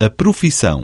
A profissão.